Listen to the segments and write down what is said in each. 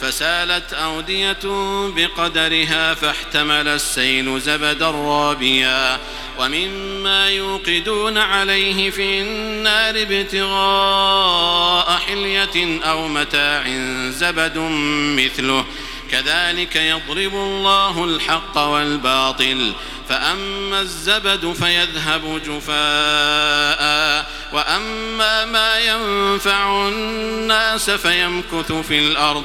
فسالت أودية بقدرها فاحتمل السيل زبدا رابيا ومما يوقدون عليه في النار ابتغاء حلية أو متاع زبد مثله. كذلك يضرب الله الحق والباطل. فأما الزبد فيذهب جفاء. وأما ما ينفع الناس فيمكث في الأرض.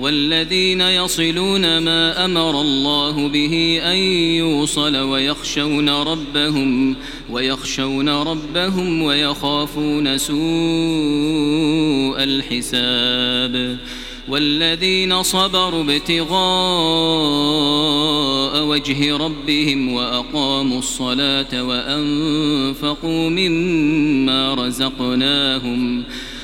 والذين يصلون ما أمر الله به أن يوصل ويخشون ربهم ويخشون ربهم ويخافون سوء الحساب. والذين صبروا ابتغاء وجه ربهم وأقاموا الصلاة وأنفقوا مما رزقناهم.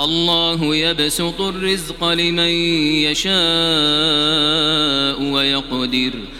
الله يبسط الرزق لمن يشاء ويقدر.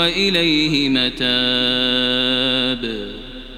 وإليه متاب.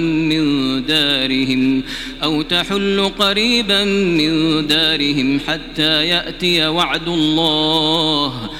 من دارهم أو تحل قريبا من دارهم حتى يأتي وعد الله.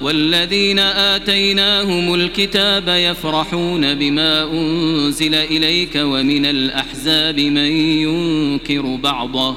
والذين آتيناهم الكتاب يفرحون بما أنزل إليك ومن الأحزاب من ينكر بعضه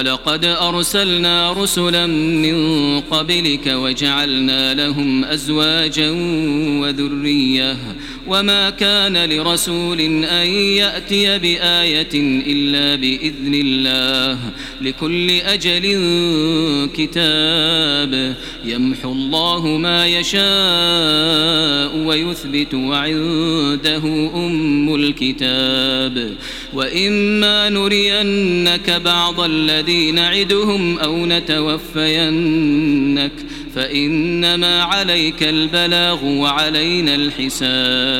ولقد أرسلنا رسلا من قبلك وجعلنا لهم أزواجا وذرية وما كان لرسول أن يأتي بآية إلا بإذن الله لكل أجل كتاب يمحو الله ما يشاء ويثبت وعنده أم الكتاب وإما نرينك بعض الذي نعدهم أو نتوفينك فإنما عليك البلاغ وعلينا الحساب